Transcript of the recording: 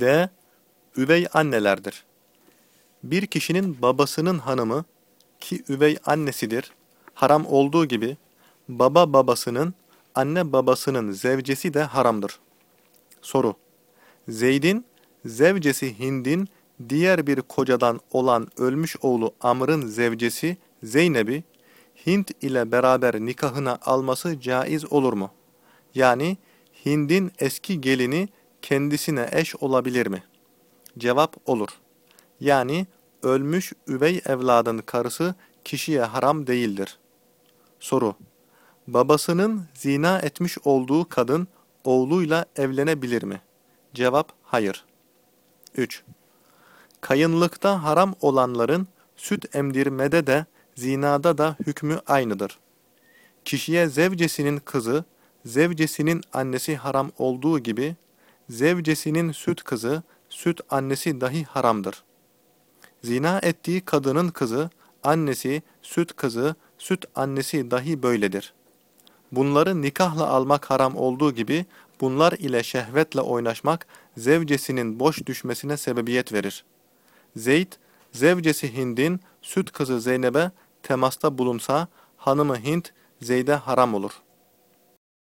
D. Üvey annelerdir. Bir kişinin babasının hanımı ki üvey annesidir, haram olduğu gibi baba babasının, anne babasının zevcesi de haramdır. Soru Zeyd'in zevcesi Hind'in diğer bir kocadan olan ölmüş oğlu Amr'ın zevcesi Zeynep'i Hint ile beraber nikahına alması caiz olur mu? Yani Hind'in eski gelini kendisine eş olabilir mi? Cevap olur. Yani ölmüş üvey evladın karısı kişiye haram değildir. Soru Babasının zina etmiş olduğu kadın oğluyla evlenebilir mi? Cevap hayır. 3. Kayınlıkta haram olanların süt emdirmede de zinada da hükmü aynıdır. Kişiye zevcesinin kızı, zevcesinin annesi haram olduğu gibi, zevcesinin süt kızı, süt annesi dahi haramdır. Zina ettiği kadının kızı, annesi, süt kızı, süt annesi dahi böyledir. Bunları nikahla almak haram olduğu gibi, bunlar ile şehvetle oynaşmak, zevcesinin boş düşmesine sebebiyet verir. Zeyd, zevcesi Hind'in süt kızı Zeynep'e temasta bulunsa, hanımı Hind, Zeyd'e haram olur.''